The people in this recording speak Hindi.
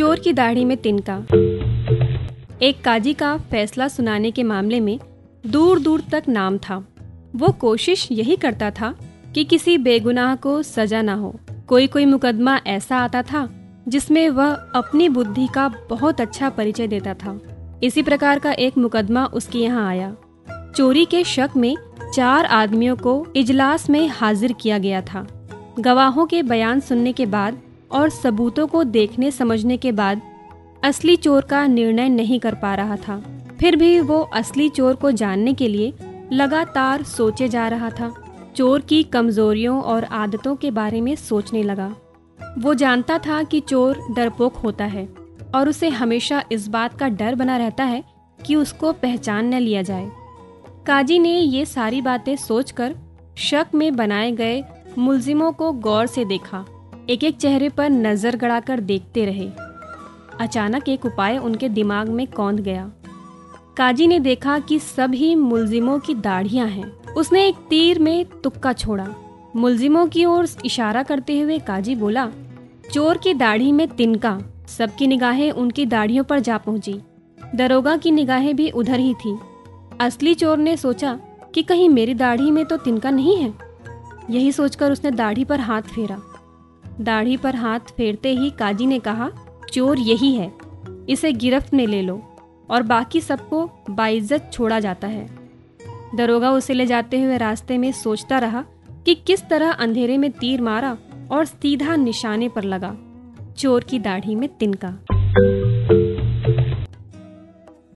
चोर की दाढ़ी में तिनका। एक काजी का फैसला सुनाने के मामले में दूर दूर तक नाम था। वो कोशिश यही करता था कि किसी बेगुनाह को सजा ना हो। कोई कोई मुकदमा ऐसा आता था जिसमें वह अपनी बुद्धि का बहुत अच्छा परिचय देता था। इसी प्रकार का एक मुकदमा उसके यहाँ आया। चोरी के शक में चार आदमियों को इजलास में हाजिर किया गया था। गवाहों के बयान सुनने के बाद और सबूतों को देखने समझने के बाद असली चोर का निर्णय नहीं कर पा रहा था। फिर भी वो असली चोर को जानने के लिए लगातार सोचे जा रहा था। चोर की कमजोरियों और आदतों के बारे में सोचने लगा। वो जानता था कि चोर डरपोक होता है और उसे हमेशा इस बात का डर बना रहता है कि उसको पहचान न लिया जाए। काजी ने ये सारी बातें सोचकर शक में बनाए गए मुलजिमों को गौर से देखा। एक एक चेहरे पर नज़र गड़ाकर देखते रहे। अचानक एक उपाय उनके दिमाग में कौंध गया। काजी ने देखा कि सभी मुलजिमों की दाढ़ियाँ हैं। उसने एक तीर में तुक्का छोड़ा। मुलजिमों की ओर इशारा करते हुए काजी बोला, चोर की दाढ़ी में तिनका। सबकी निगाहें उनकी दाढ़ियों पर जा पहुँची। दरोगा की निगाहें भी उधर ही थी। असली चोर ने सोचा कि कहीं मेरी दाढ़ी में तो तिनका नहीं है। यही सोचकर उसने दाढ़ी पर हाथ फेरा। दाढ़ी पर हाथ फेरते ही काजी ने कहा, चोर यही है, इसे गिरफ्त में ले लो और बाकी सबको बाइज्जत छोड़ा जाता है। दरोगा उसे ले जाते हुए रास्ते में सोचता रहा कि किस तरह अंधेरे में तीर मारा और सीधा निशाने पर लगा, चोर की दाढ़ी में तिनका।